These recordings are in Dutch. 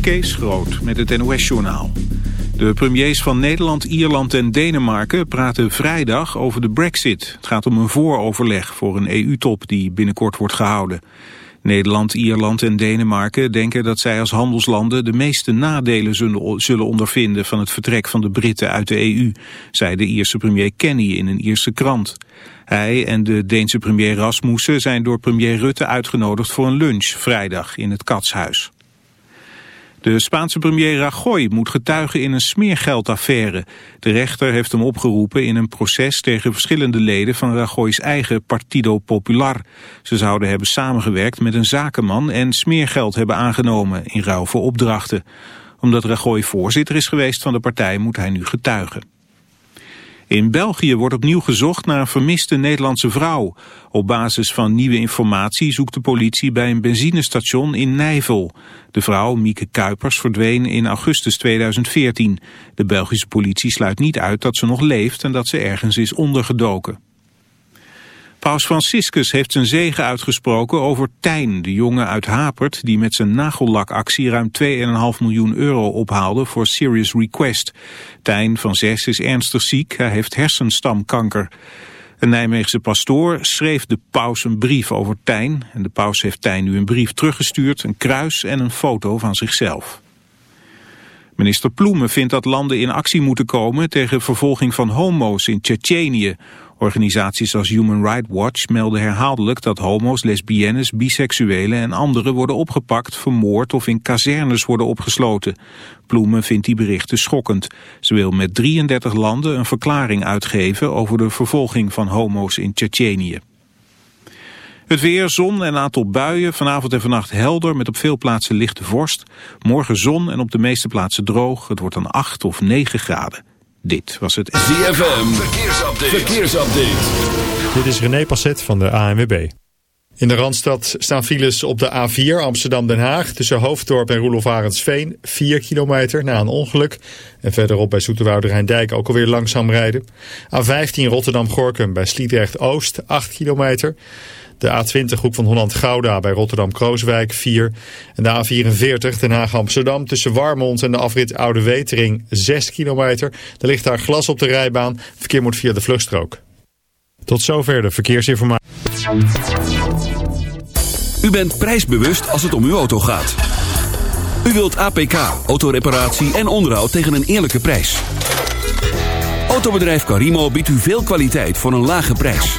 Kees Groot met het NOS-journaal. De premiers van Nederland, Ierland en Denemarken praten vrijdag over de brexit. Het gaat om een vooroverleg voor een EU-top die binnenkort wordt gehouden. Nederland, Ierland en Denemarken denken dat zij als handelslanden de meeste nadelen zullen ondervinden van het vertrek van de Britten uit de EU, zei de Ierse premier Kenny in een Ierse krant. Hij en de Deense premier Rasmussen zijn door premier Rutte uitgenodigd voor een lunch vrijdag in het Katshuis. De Spaanse premier Rajoy moet getuigen in een smeergeldaffaire. De rechter heeft hem opgeroepen in een proces tegen verschillende leden van Rajoy's eigen Partido Popular. Ze zouden hebben samengewerkt met een zakenman en smeergeld hebben aangenomen in ruil voor opdrachten. Omdat Rajoy voorzitter is geweest van de partij moet hij nu getuigen. In België wordt opnieuw gezocht naar een vermiste Nederlandse vrouw. Op basis van nieuwe informatie zoekt de politie bij een benzinestation in Nijvel. De vrouw, Mieke Kuipers, verdween in augustus 2014. De Belgische politie sluit niet uit dat ze nog leeft en dat ze ergens is ondergedoken. Paus Franciscus heeft zijn zegen uitgesproken over Tijn, de jongen uit Hapert... die met zijn nagellakactie ruim 2,5 miljoen euro ophaalde voor Serious Request. Tijn van 6 is ernstig ziek, hij heeft hersenstamkanker. Een Nijmeegse pastoor schreef de paus een brief over Tijn... en de paus heeft Tijn nu een brief teruggestuurd, een kruis en een foto van zichzelf. Minister Ploemen vindt dat landen in actie moeten komen tegen vervolging van homo's in Tsjetsjenië. Organisaties als Human Rights Watch melden herhaaldelijk dat homo's, lesbiennes, biseksuelen en anderen worden opgepakt, vermoord of in kazernes worden opgesloten. Ploemen vindt die berichten schokkend. Ze wil met 33 landen een verklaring uitgeven over de vervolging van homo's in Tsjetsjenië. Het weer, zon en een aantal buien. Vanavond en vannacht helder met op veel plaatsen lichte vorst. Morgen zon en op de meeste plaatsen droog. Het wordt dan 8 of 9 graden. Dit was het ZFM. Verkeersupdate. Verkeersupdate. Dit is René Passet van de ANWB. In de Randstad staan files op de A4 Amsterdam-Den Haag... tussen Hoofddorp en Roelof Arendsveen, 4 kilometer na een ongeluk. En verderop bij Zoeterwoude Rijndijk ook alweer langzaam rijden. A15 Rotterdam-Gorkum bij Sliedrecht-Oost, 8 kilometer. De A20 Hoek van Holland-Gouda bij Rotterdam-Krooswijk 4. En de A44 Den Haag-Amsterdam tussen Warmond en de afrit Oude Wetering 6 kilometer. Er ligt daar glas op de rijbaan. Verkeer moet via de vluchtstrook. Tot zover de verkeersinformatie. U bent prijsbewust als het om uw auto gaat. U wilt APK, autoreparatie en onderhoud tegen een eerlijke prijs. Autobedrijf Carimo biedt u veel kwaliteit voor een lage prijs.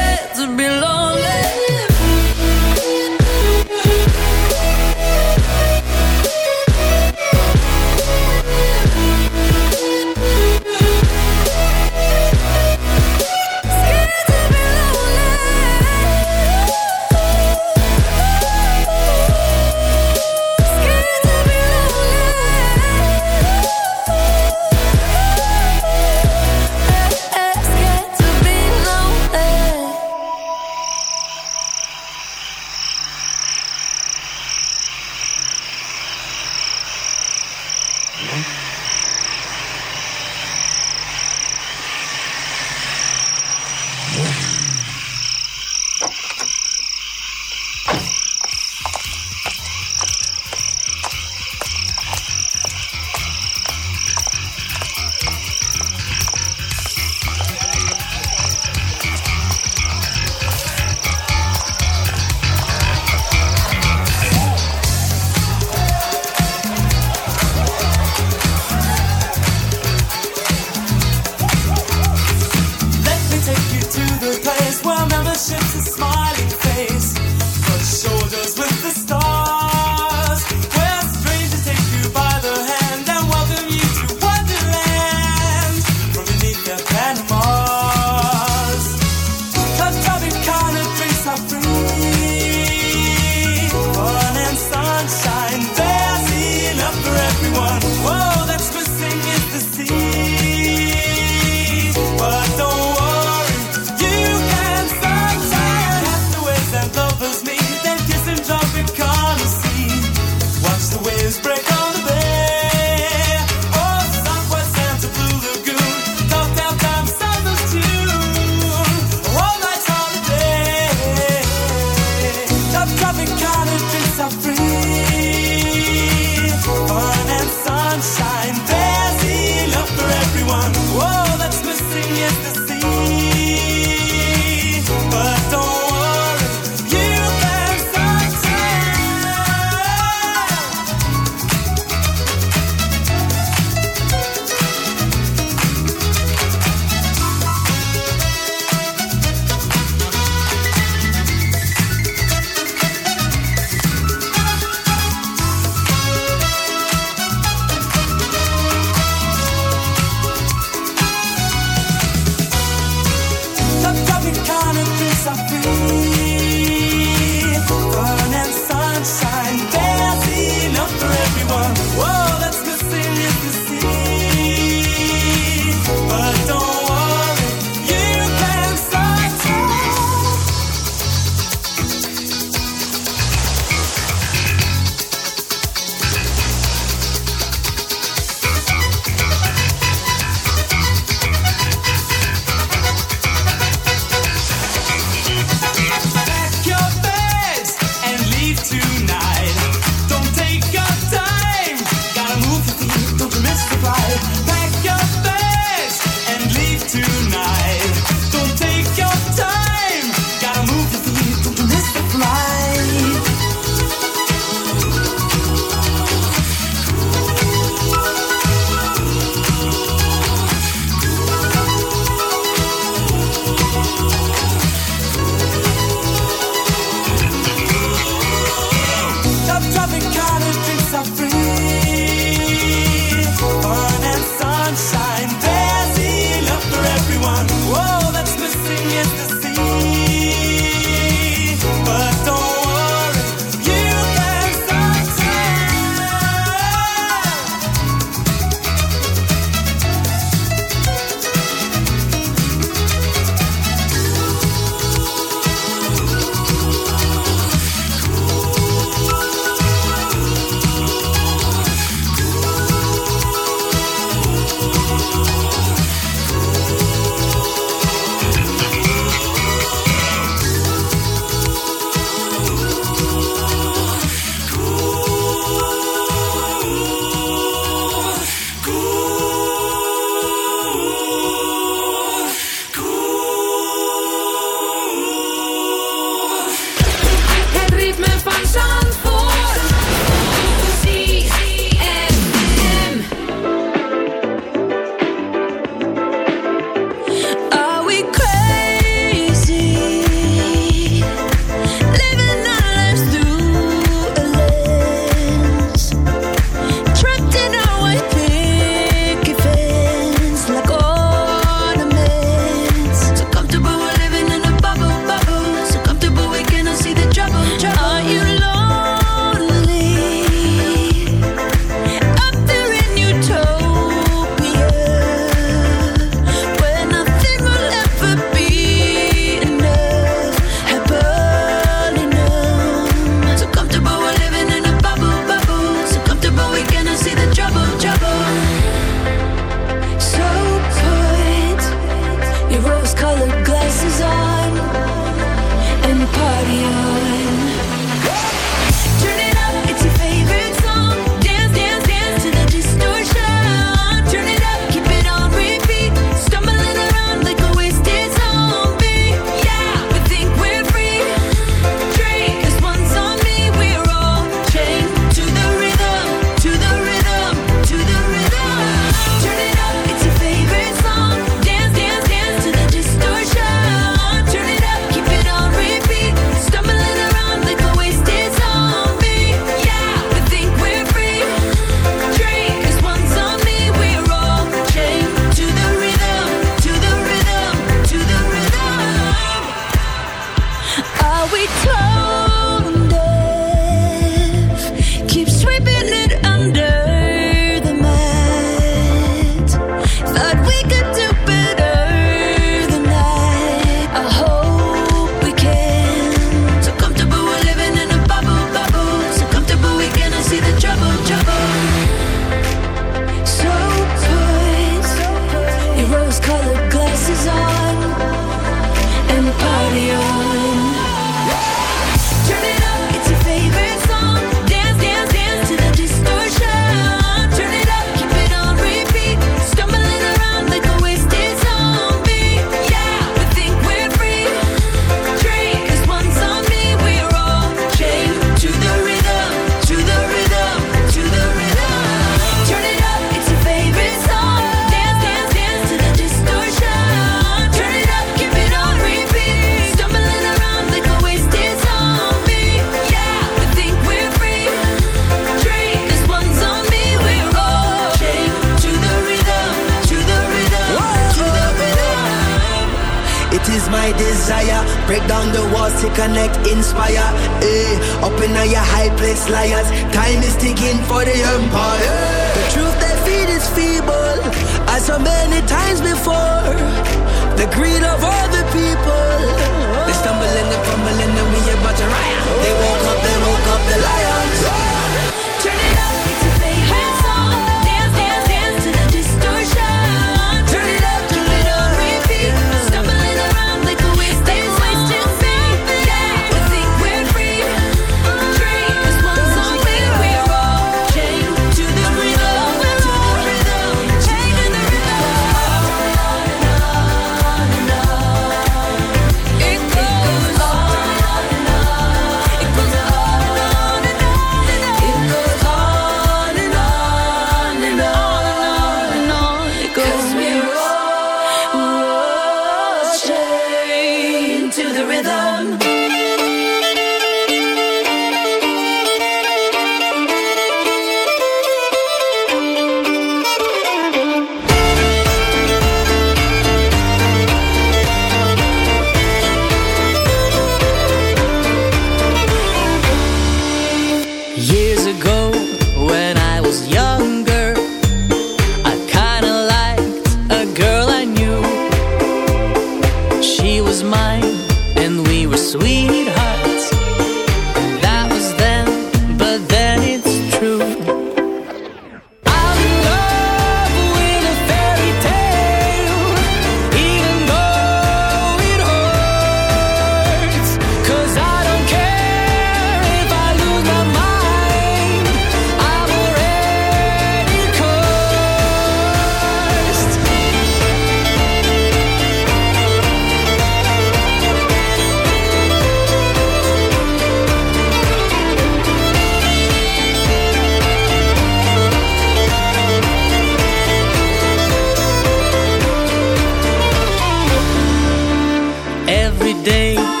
Day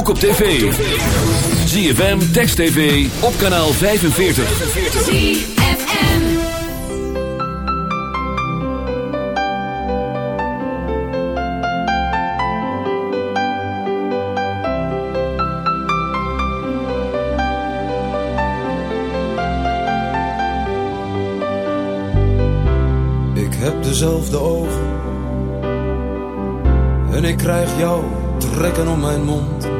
ook op tv. ZFM, Text TV, op kanaal 45. ZFM Ik heb dezelfde ogen. En ik krijg jou trekken om mijn mond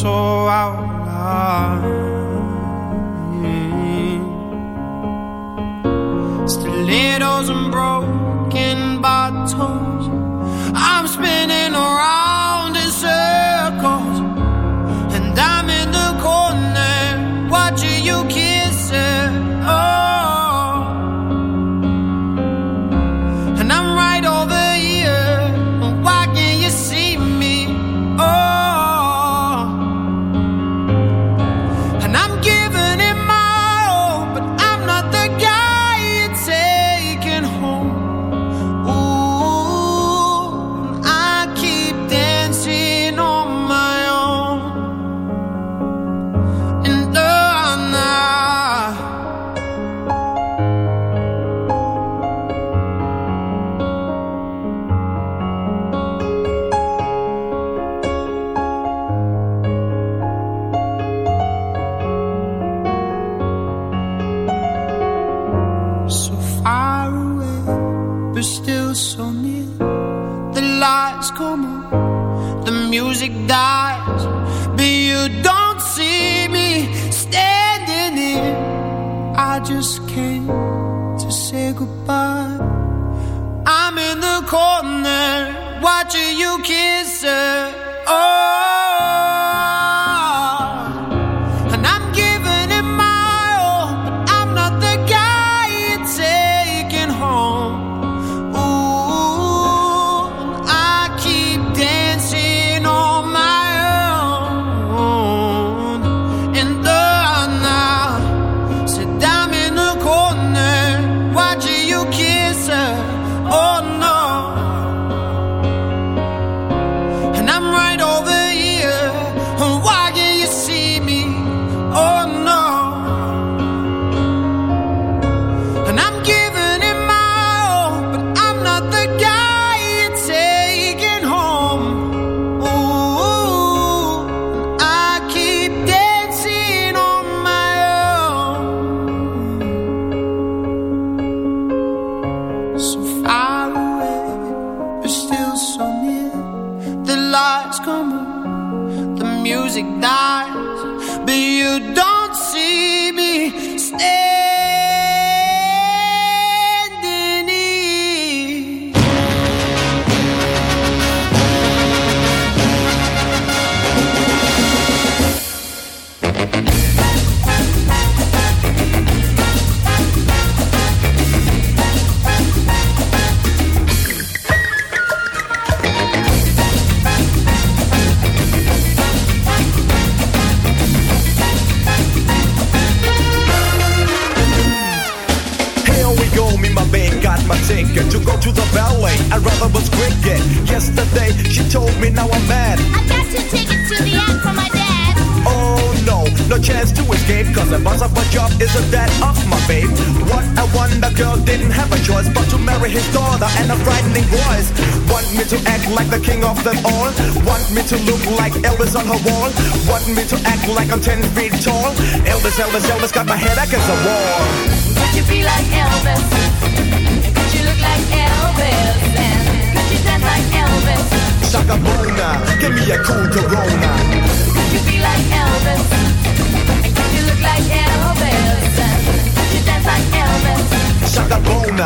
so out of still Yeah. Stilettos and broken bottles. I'm spinning around. God.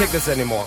Take this anymore.